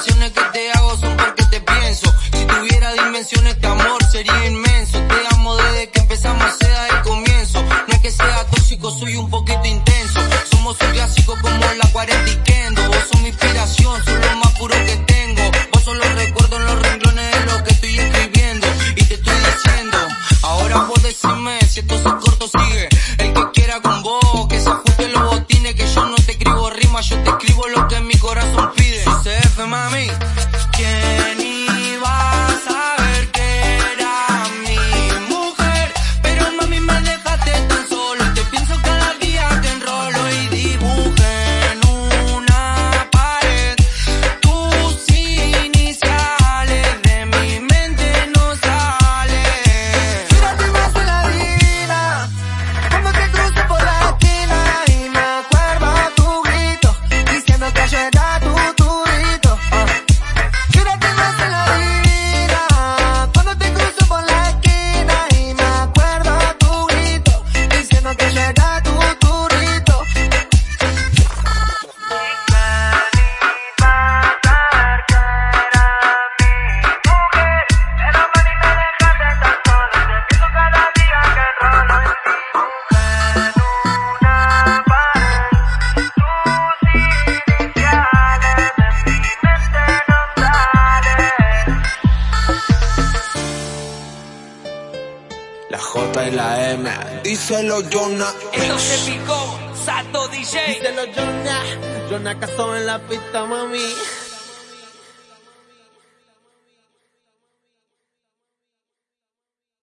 canciones que te hago son porque te pienso. Si tuviera dimensiones, este amor sería inmenso. Te amo desde que empezamos, sea el comienzo. No es que sea tóxico, soy un poquito intenso. Somos un clásico como la 40 y Kendo. ¿Quién J y la M. Díselo, Jonah. Esto se picó, Sato DJ. Díselo, Jonah. Jonah Caso en la pista, mami.